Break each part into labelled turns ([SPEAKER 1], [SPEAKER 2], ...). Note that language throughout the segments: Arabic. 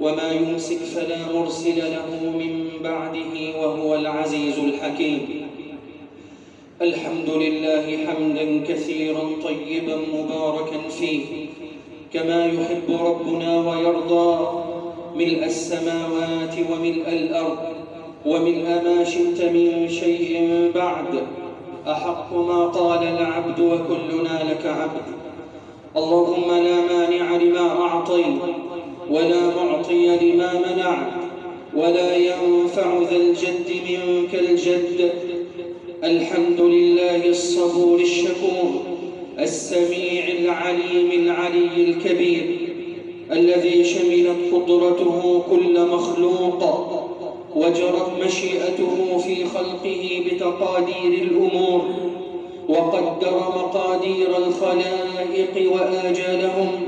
[SPEAKER 1] وما يمسك فلا مرسل له من بعده وهو العزيز الحكيم. الحمد لله حمدا كثيرا طيبا مباركا فيه. كما يحب ربنا ويرضى. ملء السماوات وملء الأرض وملء ما شئت من شيء بعد. أحق ما قال العبد وكلنا لك عبد. اللهم لا مانع لما أعطيت. ولا معطي لما منعت ولا ينفع ذا الجد منك الجد. الحمد لله الصبور الشكور السميع العليم العلي الكبير الذي شملت قدرته كل مخلوق وجرت مشيئته في خلقه بتقادير الأمور وقدر مقادير الخلائق وآجالهم.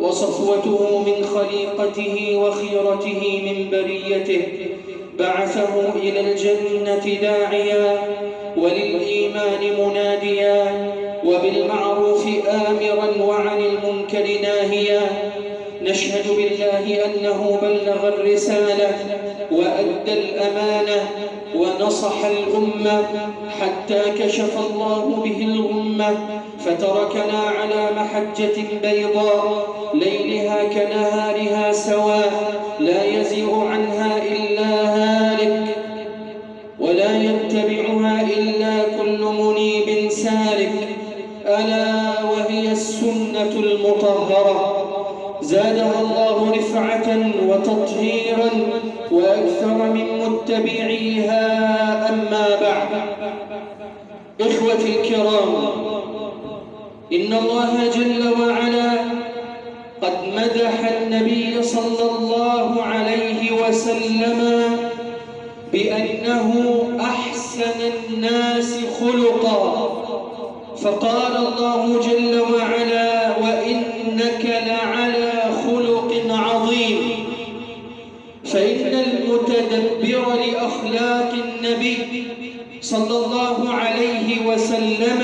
[SPEAKER 1] وصفوته من خليقته وخيرته من بريته. بعثه إلى الجنة داعيا وللإيمان مناديا وبالمعروف آمرا وعن المنكر ناهيا. نشهد بالله أنه بلغ الرسالة وأدى الأمانة ونصح الأمة حتى كشف الله به الغمة فتركنا على محجة بيضاء ليلها كنهارها سواء لا يزيغ عنها وتطهيرا وأكثر من متبعيها أما بعد. إخوتي الكرام إن الله جل وعلا قد مدح النبي صلى الله عليه وسلم بأنه أحسن الناس خلقا. فقال الله جل وعلا النبي صلى الله عليه وسلم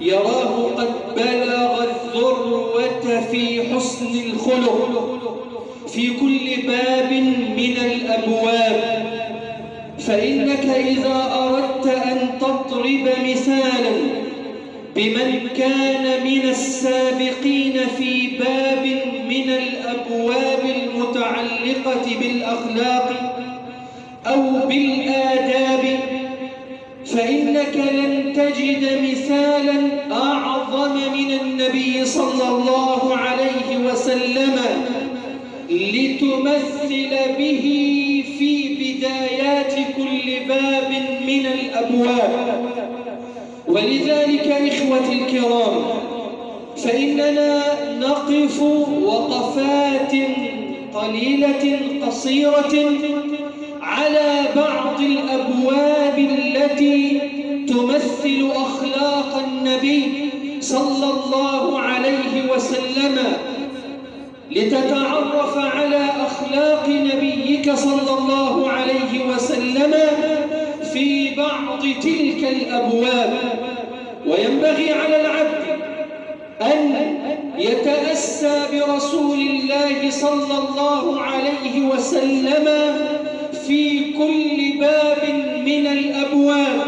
[SPEAKER 1] يراه قد بلغ الذروة في حسن الخلق في كل باب من الأبواب. فإنك إذا أردت أن تضرب مثالا بمن كان من السابقين في باب من الأبواب المتعلقة بالأخلاق أو بالآداب فإنك لن تجد مثالا أعظم من النبي صلى الله عليه وسلم لتمثل به في بدايات كل باب من الأبواب. ولذلك إخوتي الكرام فإننا نقف وقفات قليلة قصيرة على بعض الأبواب التي تمثل أخلاق النبي صلى الله عليه وسلم لتتعرف على أخلاق نبيك صلى الله عليه وسلم في بعض تلك الأبواب. وينبغي على العبد أن يتأسى برسول الله صلى الله عليه وسلم في كل باب من الأبواب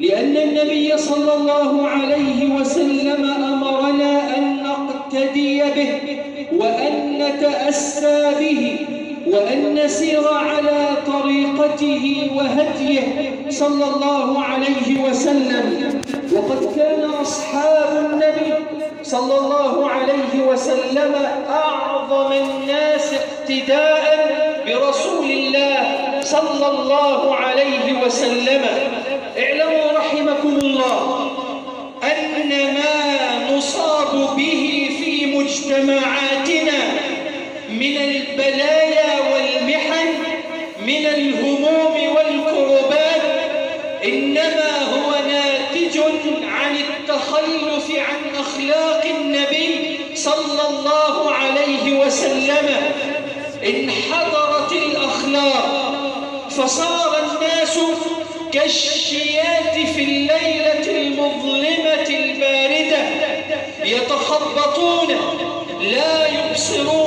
[SPEAKER 1] لأن النبي صلى الله عليه وسلم أمرنا أن نقتدي به وأن نتأسى به. وأن نسير على طريقته وهديه صلى الله عليه وسلم. وقد كان أصحاب النبي صلى الله عليه وسلم أعظم الناس اقتداء برسول الله صلى الله عليه وسلم. اعلموا رحمكم الله أن ما نصاب به في مجتمعاتنا من البلايا الله عليه وسلم انحدرت الأخلاق فصار الناس كالشيات في الليلة المظلمة الباردة يتخبطون لا يبصرون.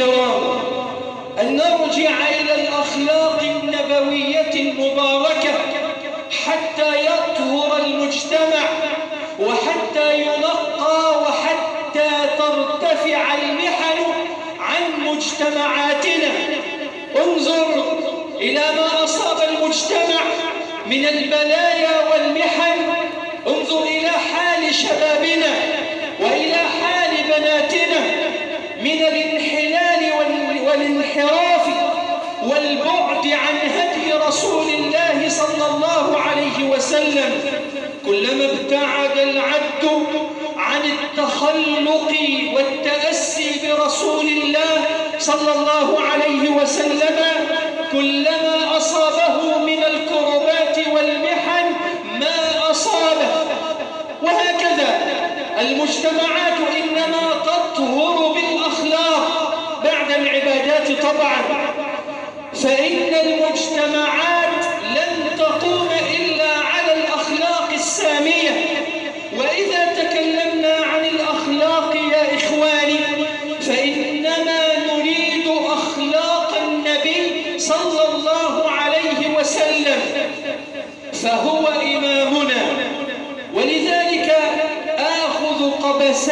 [SPEAKER 1] الكرام أن نرجع إلى الأخلاق النبوية المباركة حتى يطهر المجتمع وحتى ينقى وحتى ترتفع المحن عن مجتمعاتنا. انظر إلى ما أصاب المجتمع من البلايا والمحن. انظر إلى حال شبابنا وإلى حال والبعد عن هدي رسول الله صلى الله عليه وسلم. كلما ابتعد العبد عن التخلق والتأسي برسول الله صلى الله عليه وسلم كلما أصابه من الكربات والمحن ما أصابه. وهكذا المجتمعات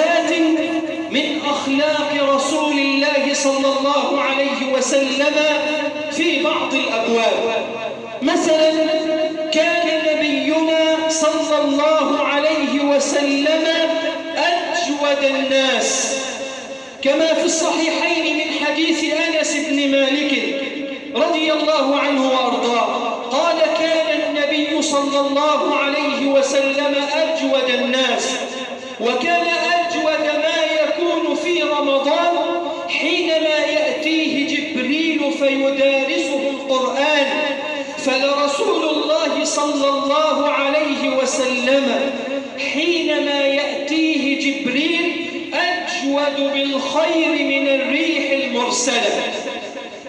[SPEAKER 1] قبسات من أخلاق رسول الله صلى الله عليه وسلم في بعض الأبواب. مثلا كان نبينا صلى الله عليه وسلم أجود الناس كما في الصحيحين من حديث أنس بن مالك رضي الله عنه وأرضاه. قال كان النبي صلى الله عليه وسلم أجود الناس. وكان أجود ما يكون في رمضان حينما يأتيه جبريل فيدارسه القرآن. فلرسول الله صلى الله عليه وسلم حينما يأتيه جبريل أجود بالخير من الريح المرسلة.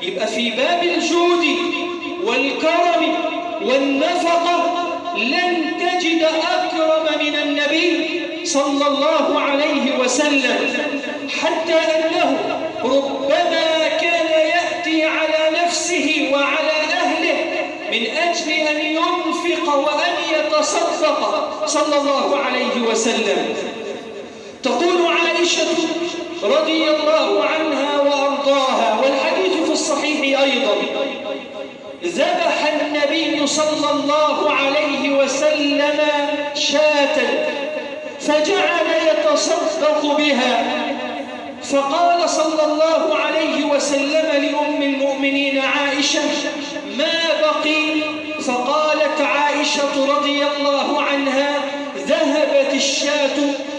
[SPEAKER 1] يبقى في باب الجود والكرم والنفقة لن تجد أكرم من النبي. صلى الله عليه وسلم حتى أنه ربما كان يأتي على نفسه وعلى أهله من أجل أن ينفق وأن يتصدق صلى الله عليه وسلم. تقول عائشة رضي الله عنها وأرضاها والحديث في الصحيح أيضا ذبح النبي صلى الله عليه وسلم شاة فجعل يتصدق بها. فقال صلى الله عليه وسلم لأم المؤمنين عائشة ما بقي؟ فقالت عائشة رضي الله عنها ذهبت الشاة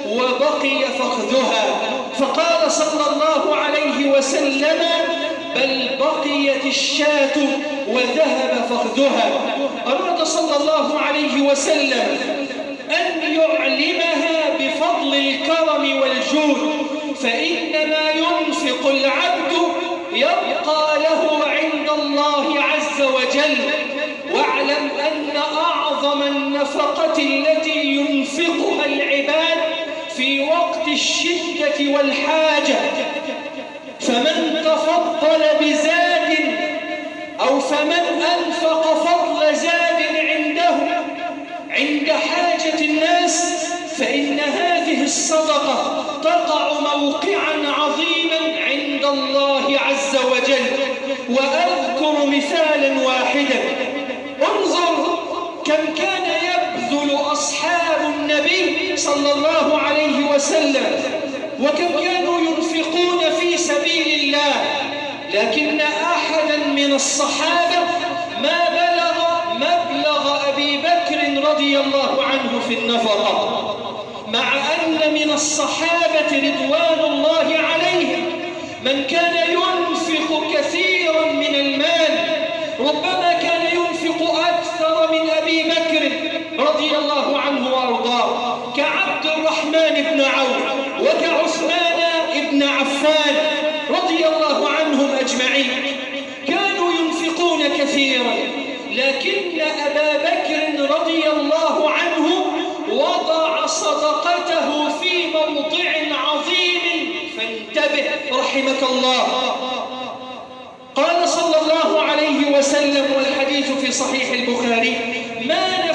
[SPEAKER 1] وبقي فخذها. فقال صلى الله عليه وسلم بل بقيت الشاة وذهب فخذها. أراد صلى الله عليه وسلم أن يعلمها فضل الكرم والجود فإنما ينفق العبد يبقى له عند الله عز وجل. واعلم أن أعظم النفقة التي ينفقها العباد في وقت الشدة والحاجة فمن تفضل بزاد أو فمن أنفق فضل زاد عنده عند حاجة الناس فإن هذه الصدقة تقع موقعا عظيما عند الله عز وجل. وأذكر مثالا واحدا. انظر كم كان يبذل أصحاب النبي صلى الله عليه وسلم وكم كانوا ينفقون في سبيل الله. لكن أحدا من الصحابة ما بلغ مبلغ أبي بكر رضي الله عنه في النفقة. مع أن من الصحابة رضوان الله عليهم من كان ينفق كثيرا من المال ربما كان ينفق أكثر من أبي بكر رضي الله عنه وأرضاه كعبد الرحمن بن عوف وكعثمان بن عفان رضي الله عنهم أجمعين كانوا ينفقون كثيرا لكن أبا بكر رضي الله عنه وضع صدقته في موضع عظيم فانتبه رحمك الله قال صلى الله عليه وسلم والحديث في صحيح البخاري ما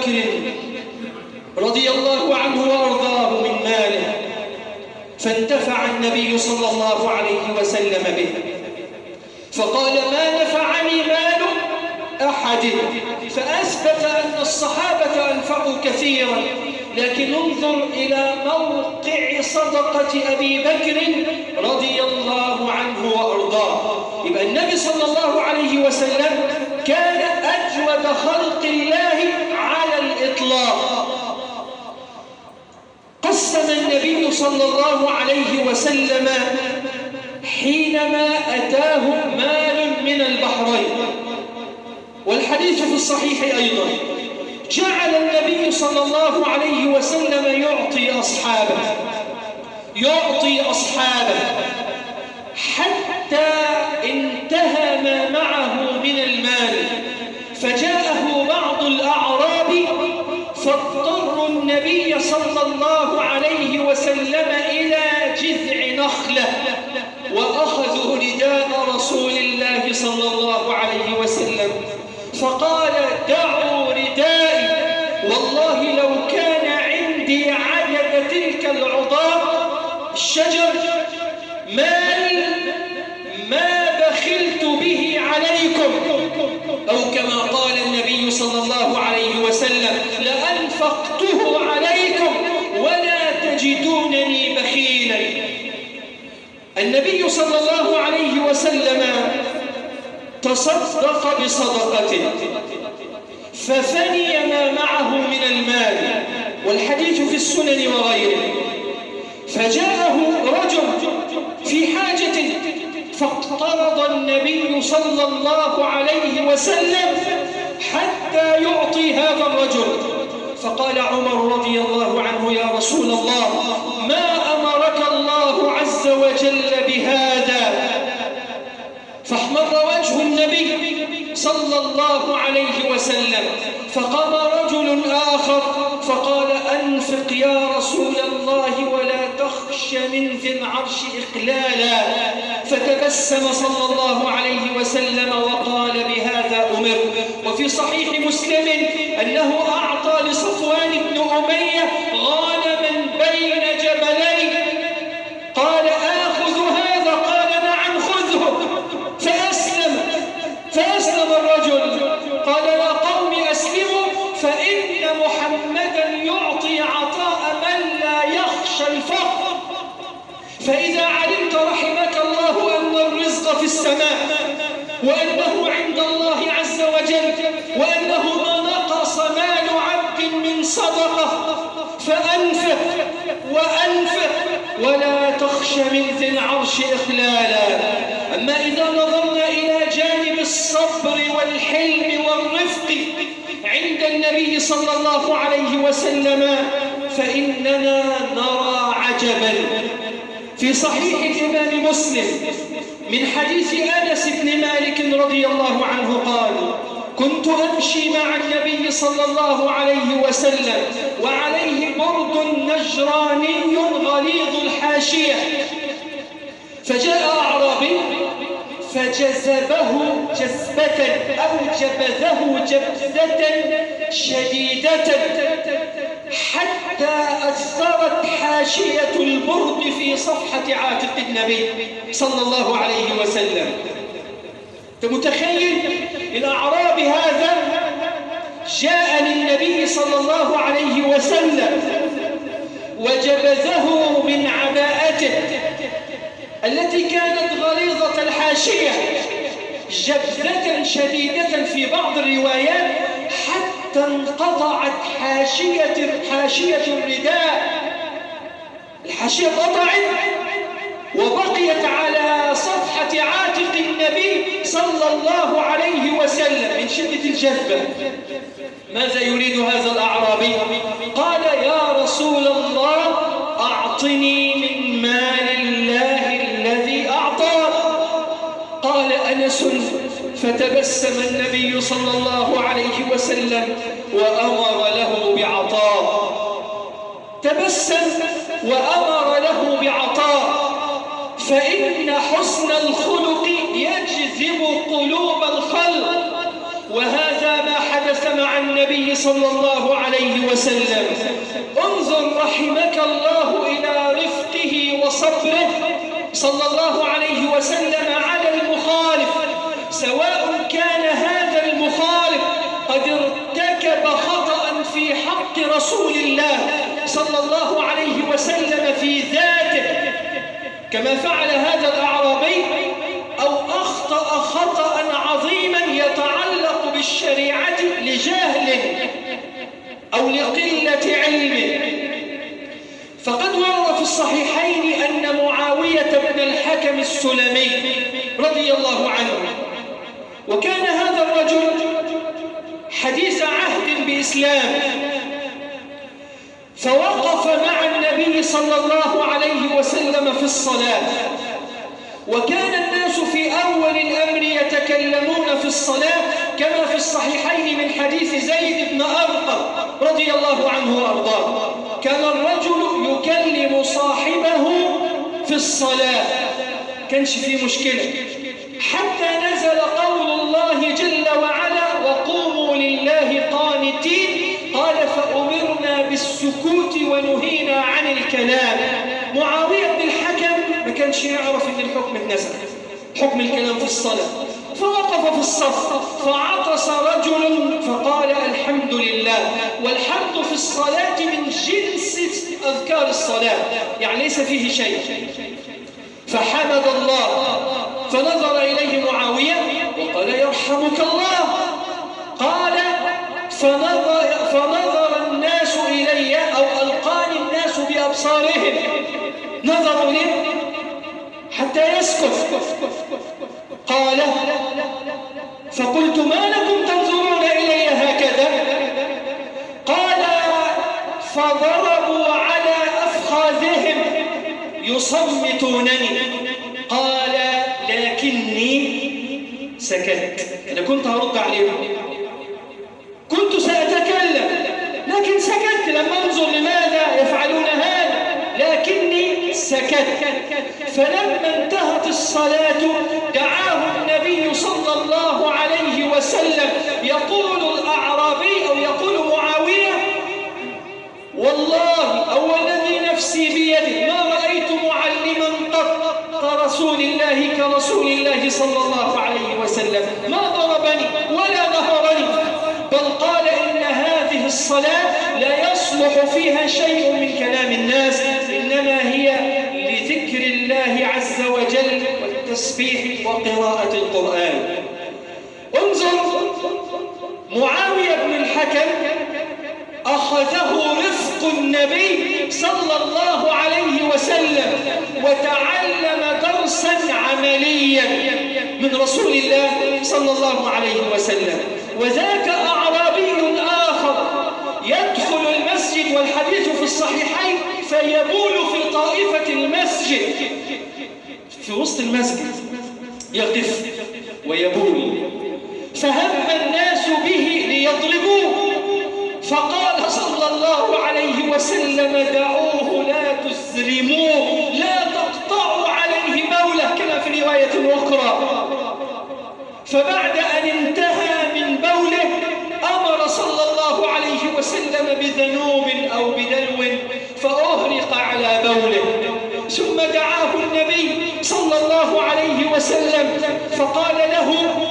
[SPEAKER 1] بكر رضي الله عنه وأرضاه من ماله فانتفع النبي صلى الله عليه وسلم به فقال ما نفعني مال أحد؟ فأثبت أن الصحابة أنفقوا كثيرا لكن انظر إلى موقع صدقة أبي بكر رضي الله عنه وأرضاه يبقى النبي صلى الله عليه وسلم كان أجود خلق الله الإطلاق قسم النبي صلى الله عليه وسلم حينما أتاه مال من البحرين. والحديث في الصحيح أيضا. جعل النبي صلى الله عليه وسلم يعطي أصحابه. يعطي أصحابه. حتى انتهى ما معه النبي صلى الله عليه وسلم إلى جذع نخلة وأخذوا رداء رسول الله صلى الله عليه وسلم فقال دعوا ردائي والله لو كان عندي عدد تلك العضاء الشجر مال ما بخلت به عليكم أو كما قال النبي صلى الله عليه وسلم لأنفقته عليكم ولا تجدونني بخيلا النبي صلى الله عليه وسلم تصدق بصدقته. ففني ما معه من المال والحديث في السنن وغيره. فجاءه رجل في حاجة فاقترض النبي صلى الله عليه وسلم حتى يعطي هذا الرجل. فقال عمر رضي الله عنه يا رسول الله ما أمرك الله عز وجل بهذا فاحمر وجه النبي صلى الله عليه وسلم. فقام رجل آخر فقال أنفق يا رسول الله ولا تخش من ذي العرش إقلالا. فتبسم صلى الله عليه وسلم وقال بهذا أمر. وفي صحيح مسلم أنه أعطى لصفوان بن أمية غانما إذا نظرنا إلى جانب الصبر والحلم والرفق عند النبي صلى الله عليه وسلم فإننا نرى عجبا. في صحيح الإمام مسلم من حديث أنس بن مالك رضي الله عنه قال كنت أمشي مع النبي صلى الله عليه وسلم وعليه برد نجراني غليظ الحاشية فجاء أعرابي فجذبه جذبة أو جبذه جبذة شديدة حتى أثرت حاشية البرد في صفحة عاتق النبي صلى الله عليه وسلم. متخيل الأعرابي هذا؟ جاء للنبي صلى الله عليه وسلم وجبذه من عباءته التي كانت غليظة الحاشية جبذة شديدة في بعض الروايات حتى انقطعت حاشية حاشية الرداء الحاشية قطعت وبقيت على صفحة عاتق النبي صلى الله عليه وسلم من شدة الجذبة ماذا يريد هذا الأعرابي؟ قال يا رسول الله أعطني فتبسم النبي صلى الله عليه وسلم وأمر له بعطاء. تبسم وأمر له بعطاء. فإن حسن الخلق يجذب قلوب الخلق. وهذا ما حدث مع النبي صلى الله عليه وسلم. انظر رحمك الله إلى رفقه وصبره صلى الله عليه وسلم على المخالف. سواء كان هذا المخالف قد ارتكب خطأ في حق رسول الله صلى الله عليه وسلم في ذاته كما فعل هذا الأعرابي أو أخطأ خطأ عظيما يتعلق بالشريعة لجهل أو لقلة علم فقد ورد في الصحيحين أن معاوية بن الحكم السلمي رضي الله عنه وكان هذا الرجل حديث عهد بإسلام فوقف مع النبي صلى الله عليه وسلم في الصلاة وكان الناس في أول الأمر يتكلمون في الصلاة كما في الصحيحين من حديث زيد بن أرقم رضي الله عنه وأرضاه كان الرجل يكلم صاحبه في الصلاة. كانش فيه مشكلة. حتى يعرف إن الحكم اتنزل حكم الكلام في الصلاة. فوقف في الصف فعطس رجل فقال الحمد لله. والحمد في الصلاة من جنس أذكار الصلاة يعني ليس فيه شيء. فحمد الله فنظر إليه معاوية وقال يرحمك الله. قال فنظر, فنظر الناس إلي أو ألقاني الناس بأبصارهم. نظروا لي حتى يسكت قال فقلت ما لكم تنظرون إلي هكذا؟ قال فضربوا على أفخاذهم يصمتونني. قال لكني سكت. أنا كنت هرد عليهم كنت سأتكلم لكن سكت لما انظر لماذا يفعلون هذا سكت فلما انتهت الصلاة دعاه النبي صلى الله عليه وسلم. يقول الأعرابي أو يقول معاوية والله أو الذي نفسي بيده ما رأيت معلما قط كرسول الله كرسول الله صلى الله عليه وسلم. ما ضربني ولا نهرني بل قال إن هذه الصلاة لا يصلح فيها شيء من كلام الناس إنما هي الله عز وجل والتسبيح وقراءة القرآن. معاوية بن الحكم أخذه رفق النبي صلى الله عليه وسلم وتعلم درسا عمليا من رسول الله صلى الله عليه وسلم. وذاك أعرابي آخر يدخل المسجد والحديث في الصحيحين فيبول في طائفة المسجد. في وسط المسجد يقف ويبول. فهم الناس به ليضربوه فقال صلى الله عليه وسلم دعوه لا تسرموه لا تقطعوا عليه بوله كما في رواية أخرى. فبعد أن انتهى من بوله أمر صلى الله عليه وسلم بذنوب أو بدلو فأهرق على بوله. ثم دعاه صلى الله عليه وسلم فقال له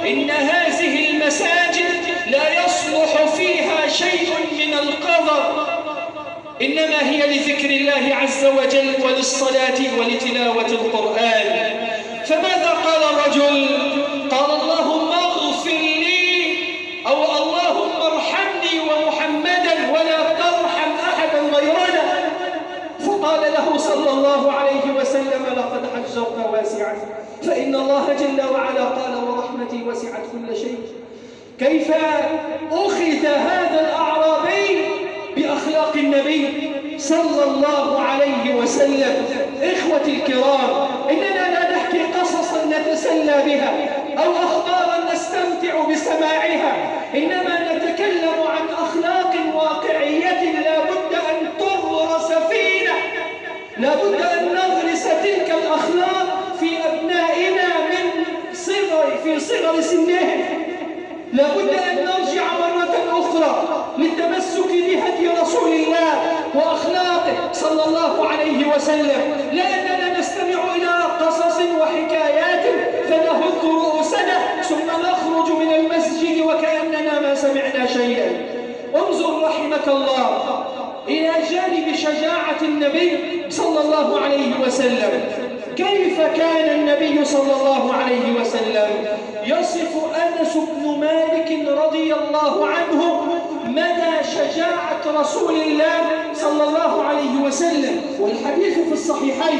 [SPEAKER 1] إن هذه المساجد لا يصلح فيها شيء من القذر إنما هي لذكر الله عز وجل وللصلاة ولتلاوة القرآن. فماذا قال الرجل؟ قال اللهم اغفر لي أو اللهم ارحمني ومحمدا ولا ترحم أحدا غيرنا. صلى الله عليه وسلم لقد حجرت واسعا فإن الله جل وعلا قال ورحمتي وسعت كل شيء. كيف أخذ هذا الأعرابي بأخلاق النبي صلى الله عليه وسلم؟ إخوتي الكرام إننا لا نحكي قصصا نتسلى بها أو أخبارا نستمتع بسماعها إنما نتكلم عن أخلاق واقعية لا بد لا بد أن نغرس تلك الأخلاق في أبنائنا من صغر في صغر سنهم. لابد أن نرجع مرة أخرى للتمسك بهدي رسول الله وأخلاقه صلى الله عليه وسلم. لأننا نستمع إلى قصص وحكايات فنهد رؤوسنا ثم نخرج من المسجد وكأننا ما سمعنا شيئا. انظر رحمك الله. إلى جانب شجاعة النبي صلى الله عليه وسلم. كيف كان النبي صلى الله عليه وسلم؟ يصف أنس بن مالك رضي الله عنه مدى شجاعة رسول الله صلى الله عليه وسلم. والحديث في الصحيحين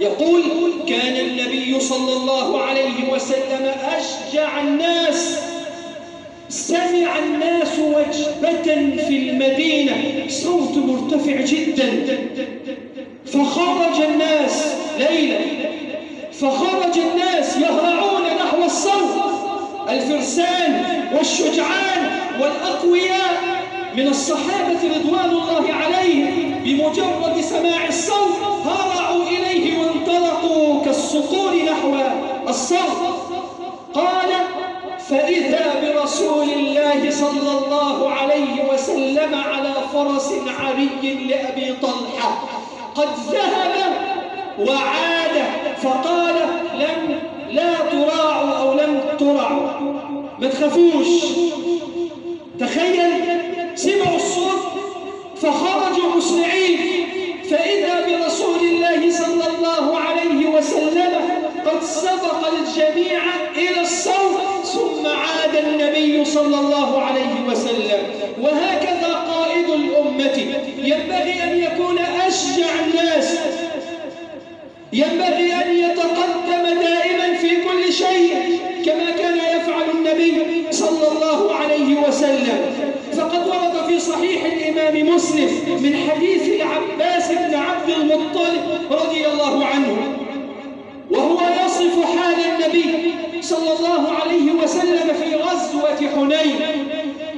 [SPEAKER 1] يقول كان النبي صلى الله عليه وسلم أشجع الناس سمع الناس وجبة في المدينة. صوت مرتفع جدا. فخرج الناس ليلا. فخرج الناس يهرعون نحو الصوت. الفرسان والشجعان والأقوياء. من الصحابة رضوان الله عليهم بمجرد سماع الصوت هرعوا إليه وانطلقوا كالصقور نحو الصوت. قال برسول الله صلى الله عليه وسلم على فرس عري لأبي طلحة. قد ذهب وعاد فقال لم لا تراعوا أو لم ترعوا ما تخافوش. تخيل سمعوا صحيح الإمام مسلم من حديث العباس بن عبد المطلب رضي الله عنه وهو يصف حال النبي صلى الله عليه وسلم في غزوة حنين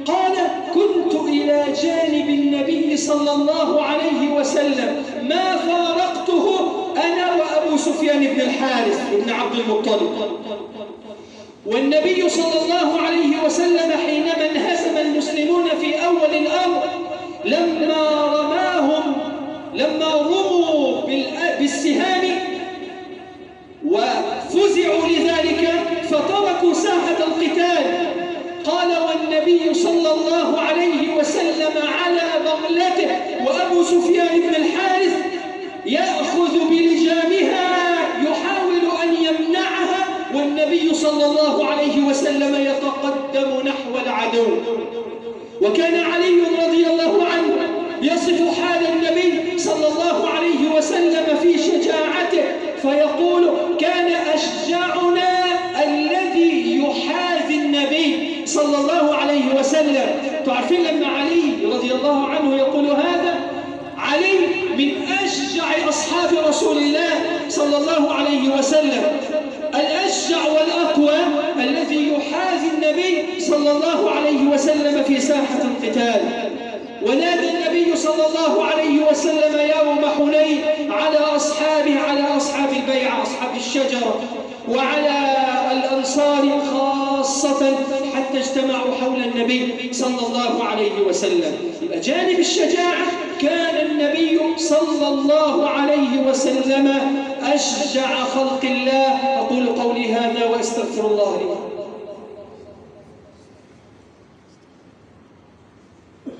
[SPEAKER 1] قال كنت إلى جانب النبي صلى الله عليه وسلم ما فارقته أنا وأبو سفيان بن الحارث بن عبد المطلب. والنبي صلى الله عليه وسلم حينما انهزم المسلمون في أول الأمر لما رماهم لما رموا بالسهام وفزعوا لذلك فتركوا ساحة القتال. قال والنبي صلى الله عليه وسلم على بغلته وأبو سفيان بن الحارث يأخذ بلجامها يحاول أن يمنعها والنبي صلى الله عليه وسلم يتقدم نحو العدو. عدو وكان علي رضي الله عنه يصف حال النبي صلى الله عليه وسلم في شجاعته فيقول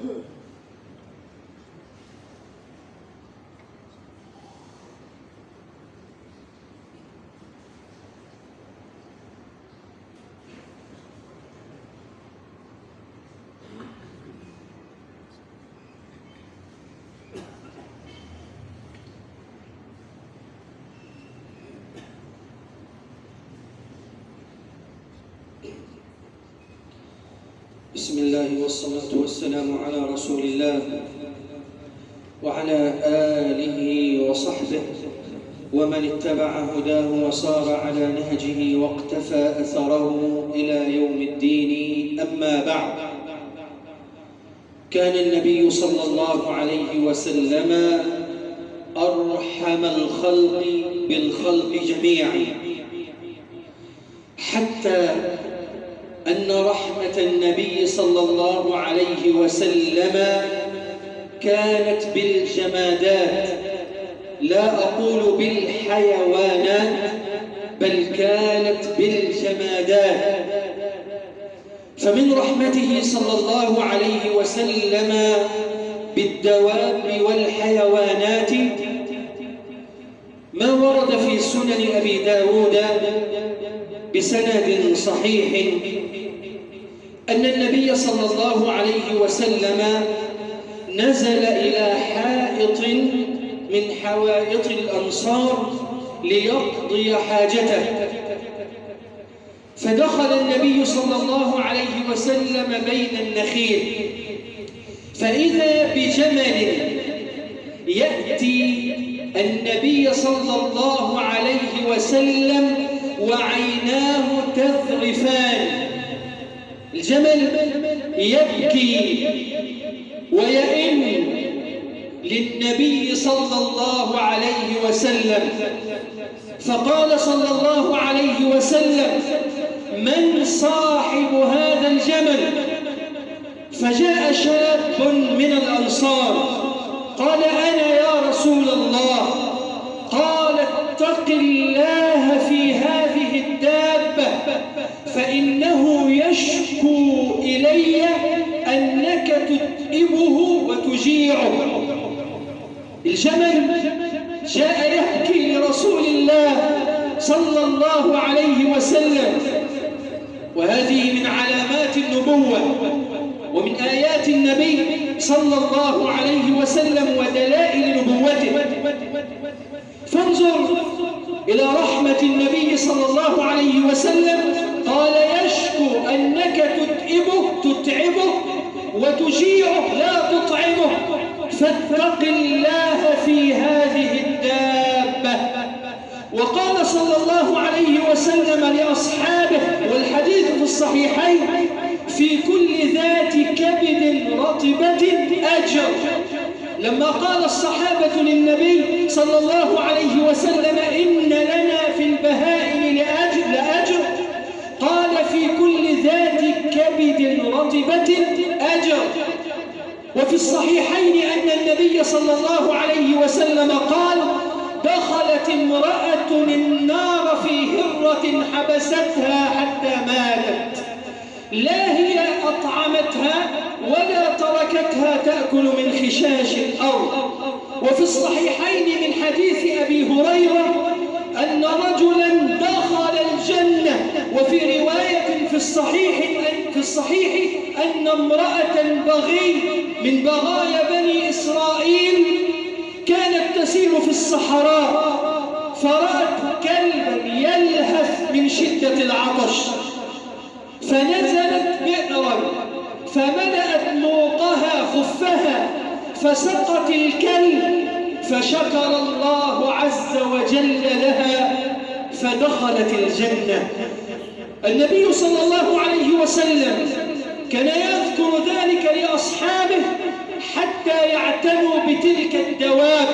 [SPEAKER 1] Ugh. بسم الله والصلاة والسلام على رسول الله وعلى آله وصحبه ومن اتبع هداه وصار على نهجه واقتفى أثره إلى يوم الدين. أما بعد كان النبي صلى الله عليه وسلم أرحم الخلق بالخلق جميعا حتى أن النبي صلى الله عليه وسلم كانت بالجمادات. لا أقول بالحيوانات بل كانت بالجمادات. فمن رحمته صلى الله عليه وسلم بالدواب والحيوانات ما ورد في سنن أبي داود بسند صحيح. أن النبي صلى الله عليه وسلم نزل إلى حائط من حوائط الأنصار ليقضي حاجته. فدخل النبي صلى الله عليه وسلم بين النخيل. فإذا بجمل يأتي النبي صلى الله عليه وسلم وعيناه تذرفان. الجمل يبكي ويئن للنبي صلى الله عليه وسلم. فقال صلى الله عليه وسلم من صاحب هذا الجمل؟ فجاء شاب من الأنصار قال أنا يا رسول الله. قال اتق الله في هذه الدابة فإنه الجمل جاء يحكي لرسول الله صلى الله عليه وسلم. وهذه من علامات النبوة ومن آيات النبي صلى الله عليه وسلم ودلائل نبوته. فانظر إلى رحمة النبي صلى الله عليه وسلم قال يشكو أنك تتعبه تتعبه وتجيعه لا تطعمه فاتق الله في هذه الدابة وقال صلى الله عليه وسلم لأصحابه والحديث في الصحيحين في كل ذات كبد رطبة أجر لما قال الصحابة للنبي صلى الله عليه وسلم إن لنا في البهائم لأجر, لأجر قال في كل ذات كبد رطبة أجر وفي الصحيحين أن النبي صلى الله عليه وسلم قال دخلت امرأة النار في هرة حبستها حتى ماتت. لا هي أطعمتها ولا تركتها تأكل من خشاش الأرض. وفي الصحيحين من حديث أبي هريرة أن رجلا دخل الجنة وفي رواية في الصحيح في الصحيح أن امرأة بغي من بغايا بني إسرائيل كانت تسير في الصحراء فرأت كلبا يلهث من شدة العطش فنزلت بئرا فملأت موقها خفها فسقت الكلب فشكر الله عز وجل لها فدخلت الجنة. النبي صلى الله عليه وسلم كان يذكر ذلك لأصحابه حتى يعتنوا بتلك الدواب.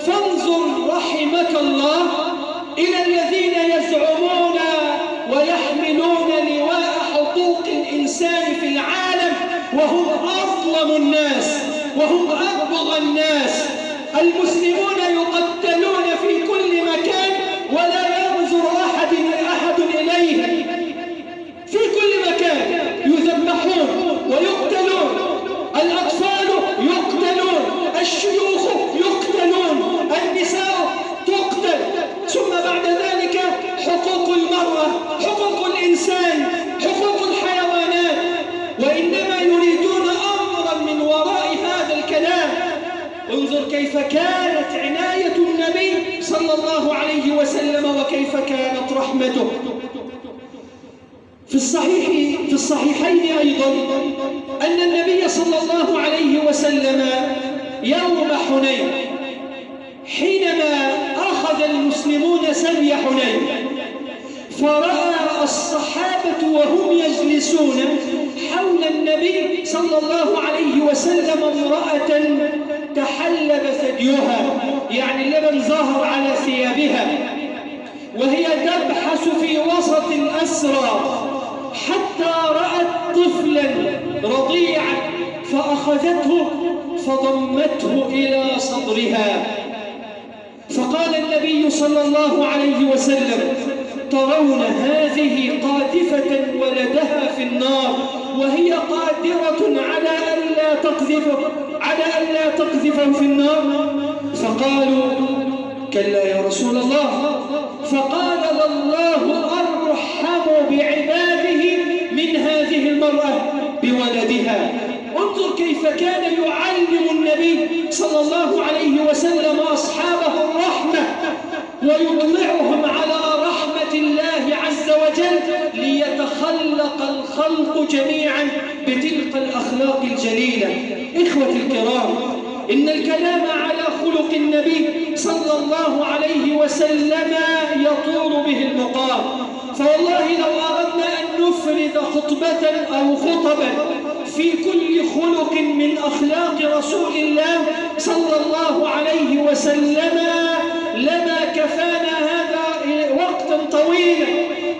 [SPEAKER 1] فانظر رحمك الله. صلى الله عليه وسلم امرأة تحلب ثديها يعني اللبن ظهر على ثيابها وهي تبحث في وسط الأسرى حتى رأت طفلا رضيعا فأخذته فضمته إلى صدرها. فقال النبي صلى الله عليه وسلم ترون هذه قاذفة ولدها في النار وهي قادرة على أن لا تقذفه على أن لا تقذفه في النار. فقالوا كلا يا رسول الله. فقال الله أرحم بعباده من هذه المرأة بولدها. انظر كيف كان يعلم النبي صلى الله عليه وسلم أصحابه الرحمة ويطلعهم على ليتخلق الخلق جميعا بتلك الأخلاق الجليلة. إخوة الكرام إن الكلام على خلق النبي صلى الله عليه وسلم يطول به المقام. فوالله لو أردنا أن نفرد خطبة أو خطبا في كل خلق من أخلاق رسول الله صلى الله عليه وسلم لما كفانا طويلا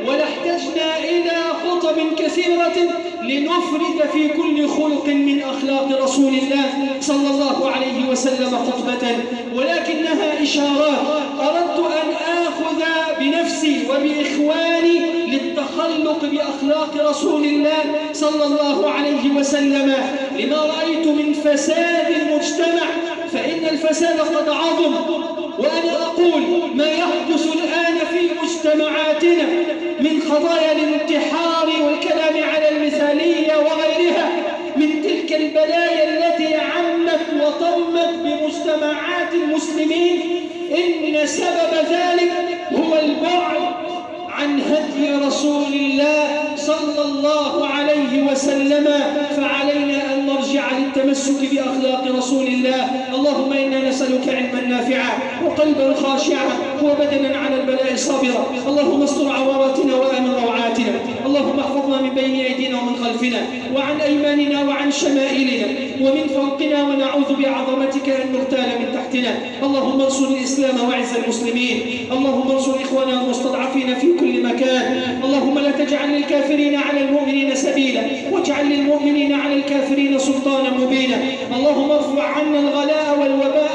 [SPEAKER 1] ولاحتجنا إلى خطب كثيرة لنفرد في كل خلق من أخلاق رسول الله صلى الله عليه وسلم خطبة. ولكنها إشارات أردت أن آخذ بنفسي وبإخواني للتخلق بأخلاق رسول الله صلى الله عليه وسلم. لما رأيت من فساد المجتمع فإن الفساد قد عظم وأنا أقول ما يحدث الآن في مجتمعاتنا من قضايا الانتحار والكلام على المثالية وغيرها من تلك البلايا التي عمت وطمت بمجتمعات المسلمين إن سبب ذلك هو البعد عن هدي رسول الله صلى الله عليه وسلم أن نرجع للتمسك بأخلاق رسول الله. اللهم إنا نسألك علما نافعا وقلبا خاشعا وبدنا على البلاء صابرا. اللهم استر عوراتنا وآمن روعاتنا. اللهم احفظنا من بين أيدينا ومن خلفنا وعن أيماننا وعن شمائلنا. ومن فوقنا ونعوذ بعظمتك أن نغتال من تحتنا. اللهم انصر الإسلام وعز المسلمين. اللهم انصر إخواننا المستضعفين في كل مكان. اللهم لا تجعل للكافرين على المؤمنين سبيلا. واجعل للمؤمنين على الكافرين سلطانا مبينا. اللهم ارفع عنا الغلاء والوباء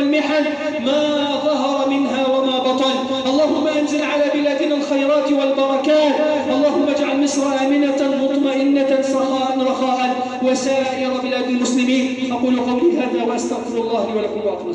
[SPEAKER 1] والمحن ما ظهر منها وما بطن. اللهم أنزل على بلادنا الخيرات والبركات. اللهم اجعل مصر آمنة مطمئنة سخاء رخاء. وسائر بلاد المسلمين. أقول قولي هذا وأستغفر الله لي ولكم وأقول